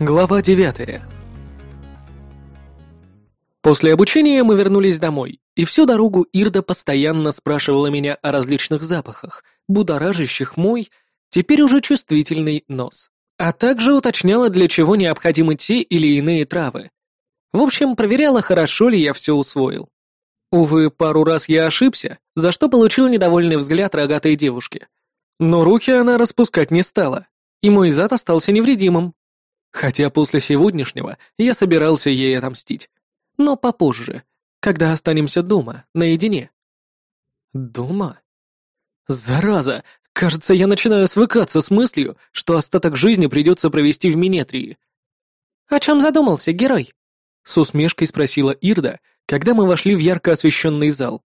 Глава 9 После обучения мы вернулись домой, и всю дорогу Ирда постоянно спрашивала меня о различных запахах, будоражащих мой, теперь уже чувствительный нос, а также уточняла, для чего необходимы те или иные травы. В общем, проверяла, хорошо ли я все усвоил. Увы, пару раз я ошибся, за что получил недовольный взгляд рогатой девушки. Но руки она распускать не стала, и мой зад остался невредимым. Хотя после сегодняшнего я собирался ей отомстить. Но попозже, когда останемся дома, наедине. Дома? Зараза! Кажется, я начинаю свыкаться с мыслью, что остаток жизни придется провести в Минетрии. «О чем задумался, герой?» С усмешкой спросила Ирда, когда мы вошли в ярко освещенный зал.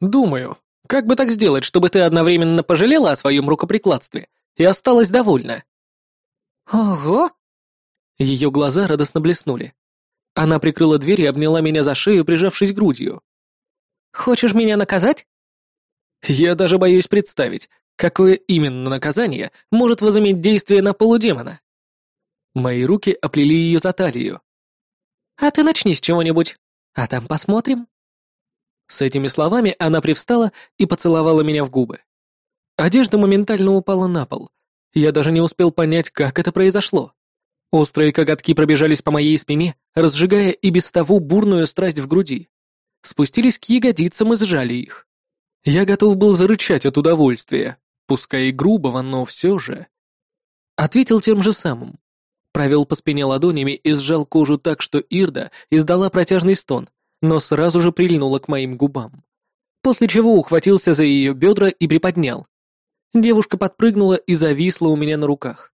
«Думаю, как бы так сделать, чтобы ты одновременно пожалела о своем рукоприкладстве и осталась довольна?» «Ого!» Ее глаза радостно блеснули. Она прикрыла дверь и обняла меня за шею, прижавшись грудью. «Хочешь меня наказать?» Я даже боюсь представить, какое именно наказание может возыметь действие на полудемона. Мои руки оплели ее за талию. «А ты начни с чего-нибудь, а там посмотрим». С этими словами она привстала и поцеловала меня в губы. Одежда моментально упала на пол. Я даже не успел понять, как это произошло. Острые коготки пробежались по моей спине, разжигая и без того бурную страсть в груди. Спустились к ягодицам и сжали их. Я готов был зарычать от удовольствия, пускай и грубого, но все же. Ответил тем же самым. Провел по спине ладонями и сжал кожу так, что Ирда издала протяжный стон, но сразу же прильнула к моим губам. После чего ухватился за ее бедра и приподнял. Девушка подпрыгнула и зависла у меня на руках.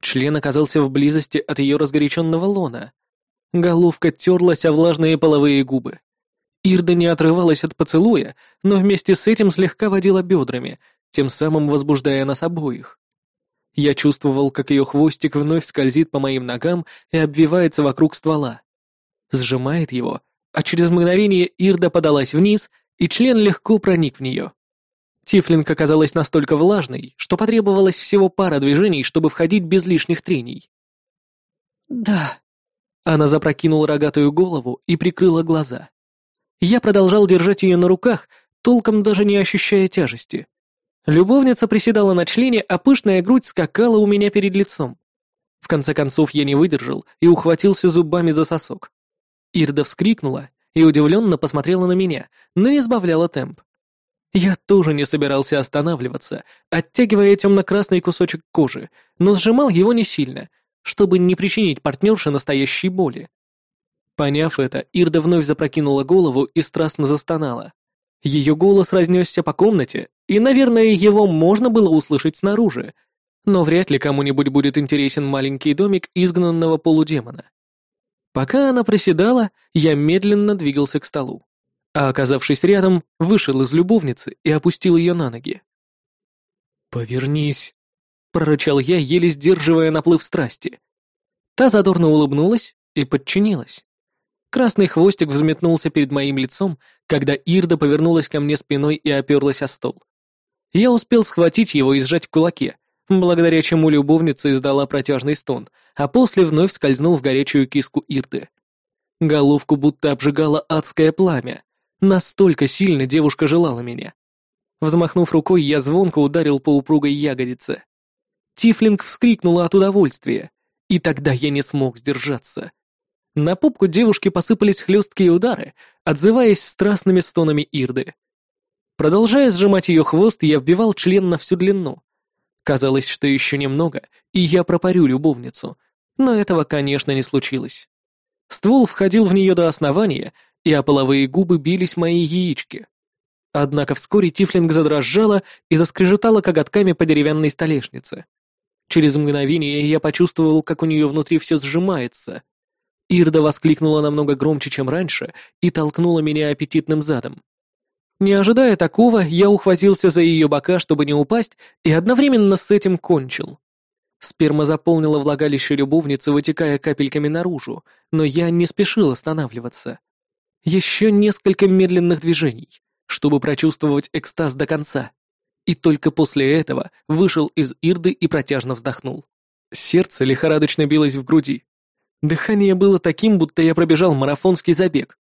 Член оказался в близости от ее разгоряченного лона. Головка терлась о влажные половые губы. Ирда не отрывалась от поцелуя, но вместе с этим слегка водила бедрами, тем самым возбуждая нас обоих. Я чувствовал, как ее хвостик вновь скользит по моим ногам и обвивается вокруг ствола. Сжимает его, а через мгновение Ирда подалась вниз, и член легко проник в нее. Тифлинг оказалась настолько влажной, что потребовалось всего пара движений, чтобы входить без лишних трений. «Да». Она запрокинула рогатую голову и прикрыла глаза. Я продолжал держать ее на руках, толком даже не ощущая тяжести. Любовница приседала на члене, а пышная грудь скакала у меня перед лицом. В конце концов я не выдержал и ухватился зубами за сосок. Ирда вскрикнула и удивленно посмотрела на меня, но не сбавляла темп. Я тоже не собирался останавливаться, оттягивая темно-красный кусочек кожи, но сжимал его не сильно, чтобы не причинить партнерше настоящей боли. Поняв это, Ирда вновь запрокинула голову и страстно застонала. Ее голос разнесся по комнате, и, наверное, его можно было услышать снаружи, но вряд ли кому-нибудь будет интересен маленький домик изгнанного полудемона. Пока она приседала, я медленно двигался к столу а, оказавшись рядом, вышел из любовницы и опустил ее на ноги. «Повернись», — прорычал я, еле сдерживая наплыв страсти. Та задорно улыбнулась и подчинилась. Красный хвостик взметнулся перед моим лицом, когда Ирда повернулась ко мне спиной и оперлась о стол. Я успел схватить его и сжать в кулаке, благодаря чему любовница издала протяжный стон, а после вновь скользнул в горячую киску Ирды. Головку будто обжигало адское пламя, Настолько сильно девушка желала меня. Взмахнув рукой, я звонко ударил по упругой ягодице. Тифлинг вскрикнула от удовольствия, и тогда я не смог сдержаться. На пупку девушки посыпались хлесткие удары, отзываясь страстными стонами Ирды. Продолжая сжимать ее хвост, я вбивал член на всю длину. Казалось, что еще немного, и я пропарю любовницу, но этого, конечно, не случилось. Ствол входил в нее до основания, и о половые губы бились мои яички. Однако вскоре Тифлинг задрожала и заскрежетала коготками по деревянной столешнице. Через мгновение я почувствовал, как у нее внутри все сжимается. Ирда воскликнула намного громче, чем раньше, и толкнула меня аппетитным задом. Не ожидая такого, я ухватился за ее бока, чтобы не упасть, и одновременно с этим кончил. Сперма заполнила влагалище любовницы, вытекая капельками наружу, но я не спешил останавливаться. Еще несколько медленных движений, чтобы прочувствовать экстаз до конца. И только после этого вышел из Ирды и протяжно вздохнул. Сердце лихорадочно билось в груди. Дыхание было таким, будто я пробежал марафонский забег.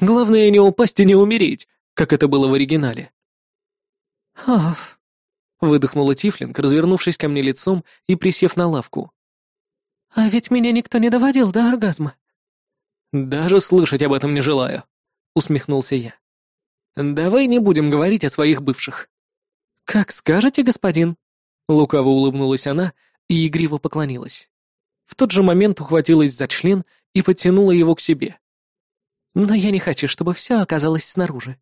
Главное не упасть и не умереть, как это было в оригинале. «Аф», — выдохнула Тифлинг, развернувшись ко мне лицом и присев на лавку. «А ведь меня никто не доводил до оргазма». «Даже слышать об этом не желаю», — усмехнулся я. «Давай не будем говорить о своих бывших». «Как скажете, господин», — лукаво улыбнулась она и игриво поклонилась. В тот же момент ухватилась за член и подтянула его к себе. «Но я не хочу, чтобы все оказалось снаружи».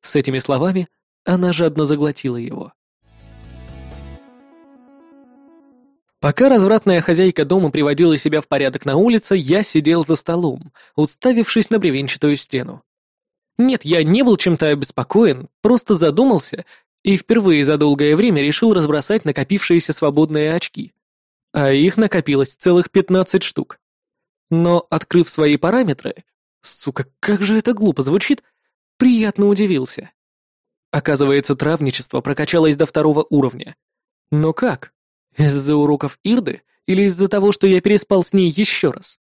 С этими словами она жадно заглотила его. Пока развратная хозяйка дома приводила себя в порядок на улице, я сидел за столом, уставившись на бревенчатую стену. Нет, я не был чем-то обеспокоен, просто задумался и впервые за долгое время решил разбросать накопившиеся свободные очки. А их накопилось целых 15 штук. Но, открыв свои параметры, сука, как же это глупо звучит, приятно удивился. Оказывается, травничество прокачалось до второго уровня. Но как? Из-за уроков Ирды или из-за того, что я переспал с ней еще раз?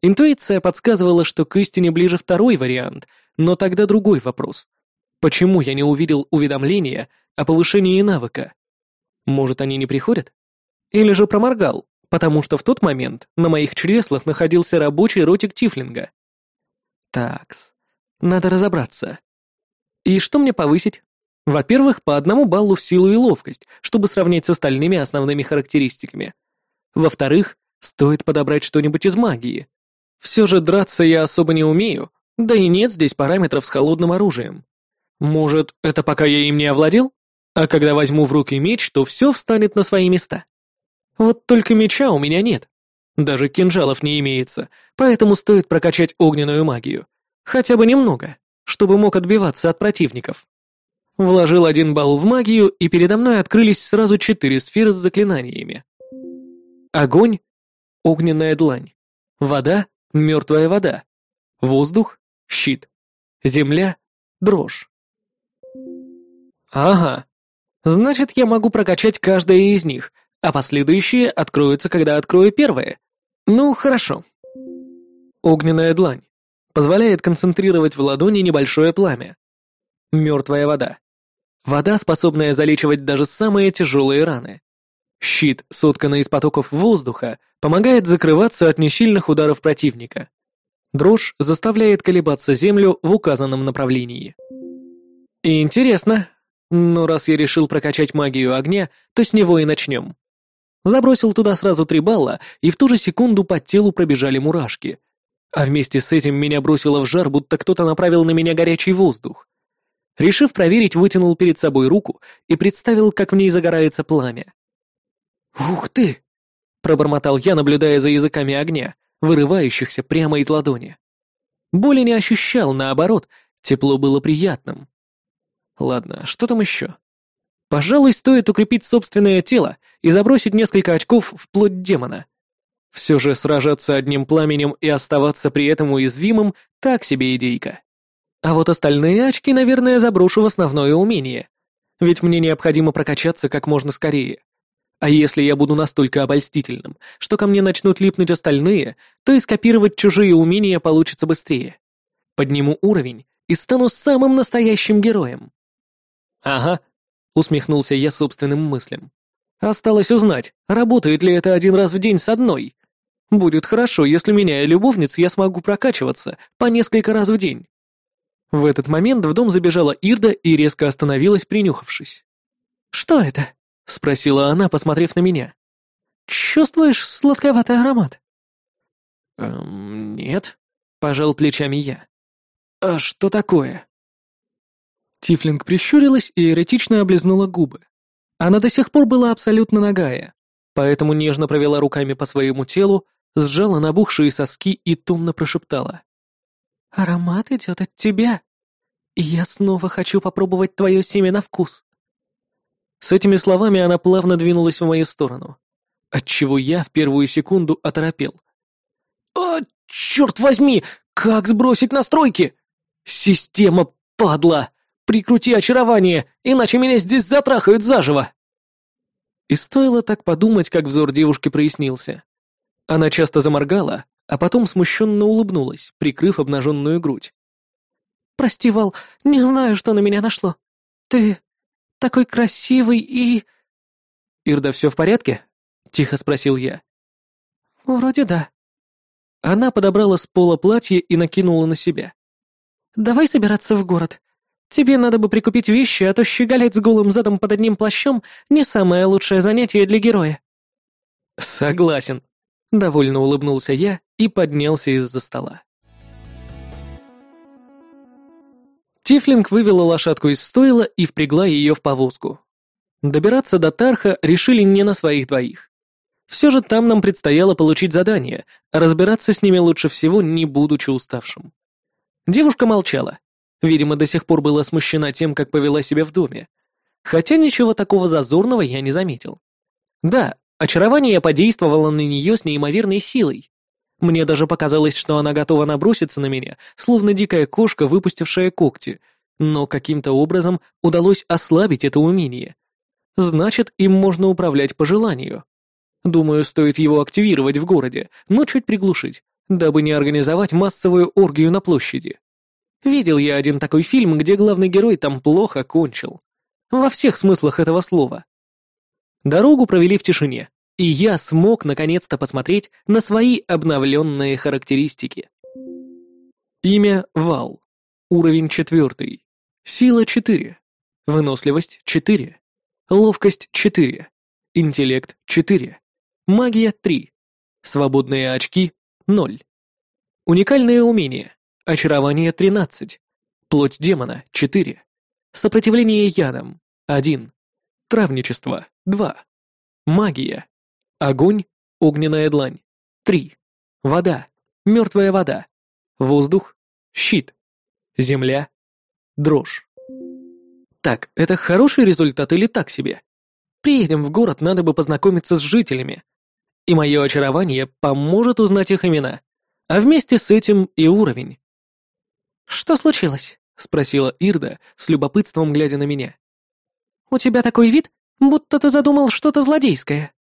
Интуиция подсказывала, что к истине ближе второй вариант, но тогда другой вопрос. Почему я не увидел уведомления о повышении навыка? Может, они не приходят? Или же проморгал, потому что в тот момент на моих чреслах находился рабочий ротик Тифлинга? Такс, надо разобраться. И что мне повысить? Во-первых, по одному баллу в силу и ловкость, чтобы сравнять с остальными основными характеристиками. Во-вторых, стоит подобрать что-нибудь из магии. Все же драться я особо не умею, да и нет здесь параметров с холодным оружием. Может, это пока я им не овладел? А когда возьму в руки меч, то все встанет на свои места. Вот только меча у меня нет. Даже кинжалов не имеется, поэтому стоит прокачать огненную магию. Хотя бы немного чтобы мог отбиваться от противников. Вложил один балл в магию, и передо мной открылись сразу четыре сферы с заклинаниями. Огонь — огненная длань. Вода — мертвая вода. Воздух — щит. Земля — дрожь. Ага. Значит, я могу прокачать каждое из них, а последующие откроются, когда открою первое. Ну, хорошо. Огненная длань. Позволяет концентрировать в ладони небольшое пламя. Мертвая вода. Вода, способная залечивать даже самые тяжелые раны. Щит, сотканный из потоков воздуха, помогает закрываться от несильных ударов противника. Дрожь заставляет колебаться землю в указанном направлении. И интересно, но раз я решил прокачать магию огня, то с него и начнем. Забросил туда сразу три балла, и в ту же секунду по телу пробежали мурашки — а вместе с этим меня бросило в жар, будто кто-то направил на меня горячий воздух. Решив проверить, вытянул перед собой руку и представил, как в ней загорается пламя. «Ух ты!» — пробормотал я, наблюдая за языками огня, вырывающихся прямо из ладони. Боли не ощущал, наоборот, тепло было приятным. Ладно, что там еще? Пожалуй, стоит укрепить собственное тело и забросить несколько очков в плоть демона. Все же сражаться одним пламенем и оставаться при этом уязвимым — так себе идейка. А вот остальные очки, наверное, заброшу в основное умение. Ведь мне необходимо прокачаться как можно скорее. А если я буду настолько обольстительным, что ко мне начнут липнуть остальные, то и скопировать чужие умения получится быстрее. Подниму уровень и стану самым настоящим героем. Ага, усмехнулся я собственным мыслям. Осталось узнать, работает ли это один раз в день с одной. Будет хорошо, если, меняя любовниц, я смогу прокачиваться по несколько раз в день. В этот момент в дом забежала Ирда и резко остановилась, принюхавшись. «Что это?» — спросила она, посмотрев на меня. «Чувствуешь сладковатый аромат?» «Эм, нет», — пожал плечами я. «А что такое?» Тифлинг прищурилась и эротично облизнула губы. Она до сих пор была абсолютно нагая, поэтому нежно провела руками по своему телу, сжала набухшие соски и томно прошептала. «Аромат идет от тебя, и я снова хочу попробовать твое семя на вкус». С этими словами она плавно двинулась в мою сторону, отчего я в первую секунду оторопел. «О, черт возьми! Как сбросить настройки? Система, падла! Прикрути очарование, иначе меня здесь затрахают заживо!» И стоило так подумать, как взор девушки прояснился. Она часто заморгала, а потом смущенно улыбнулась, прикрыв обнаженную грудь. «Прости, Вал, не знаю, что на меня нашло. Ты такой красивый и...» «Ирда, все в порядке?» — тихо спросил я. «Вроде да». Она подобрала с пола платье и накинула на себя. «Давай собираться в город. Тебе надо бы прикупить вещи, а то щеголять с голым задом под одним плащом не самое лучшее занятие для героя». «Согласен», — довольно улыбнулся я и поднялся из-за стола. Тифлинг вывела лошадку из стойла и впрягла ее в повозку. Добираться до Тарха решили не на своих двоих. Все же там нам предстояло получить задание, а разбираться с ними лучше всего, не будучи уставшим. Девушка молчала. Видимо, до сих пор была смущена тем, как повела себя в доме. Хотя ничего такого зазорного я не заметил. Да, очарование подействовало на нее с неимоверной силой. Мне даже показалось, что она готова наброситься на меня, словно дикая кошка, выпустившая когти, но каким-то образом удалось ослабить это умение. Значит, им можно управлять по желанию. Думаю, стоит его активировать в городе, но чуть приглушить, дабы не организовать массовую оргию на площади. Видел я один такой фильм, где главный герой там плохо кончил. Во всех смыслах этого слова. Дорогу провели в тишине, и я смог наконец-то посмотреть на свои обновленные характеристики. Имя Вал. Уровень четвертый. Сила 4. Выносливость 4. Ловкость 4. Интеллект 4. Магия 3. Свободные очки 0. Уникальные умения. Очарование 13. Плоть демона 4. Сопротивление ядам 1. Травничество 2. Магия Огонь, огненная длань. Три. Вода, мертвая вода. Воздух, щит. Земля, дрожь. Так, это хороший результат или так себе? Приедем в город, надо бы познакомиться с жителями. И мое очарование поможет узнать их имена. А вместе с этим и уровень. «Что случилось?» — спросила Ирда, с любопытством глядя на меня. «У тебя такой вид, будто ты задумал что-то злодейское».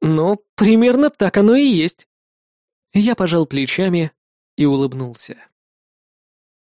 «Ну, примерно так оно и есть». Я пожал плечами и улыбнулся.